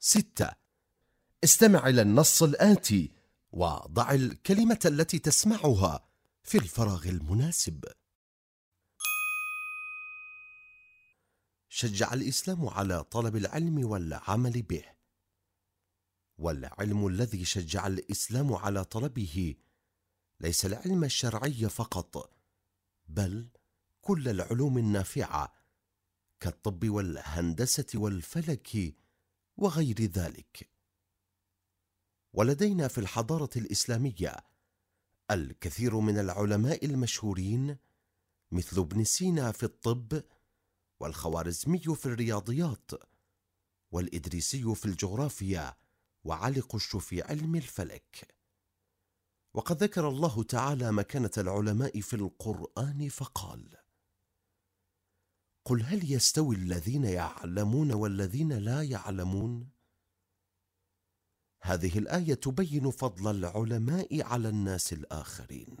ستة. استمع إلى النص الآتي وضع الكلمة التي تسمعها في الفراغ المناسب. شجع الإسلام على طلب العلم والعمل به. والعلم الذي شجع الإسلام على طلبه ليس العلم الشرعي فقط بل كل العلوم النافعة كالطب والهندسة والفلك وغير ذلك. ولدينا في الحضارة الإسلامية الكثير من العلماء المشهورين مثل ابن سينا في الطب والخوارزمي في الرياضيات والإدريسي في الجغرافيا وعلي قش في علم الفلك. وقد ذكر الله تعالى مكانة العلماء في القرآن فقال قل هل يستوي الذين يعلمون والذين لا يعلمون؟ هذه الآية تبين فضل العلماء على الناس الآخرين.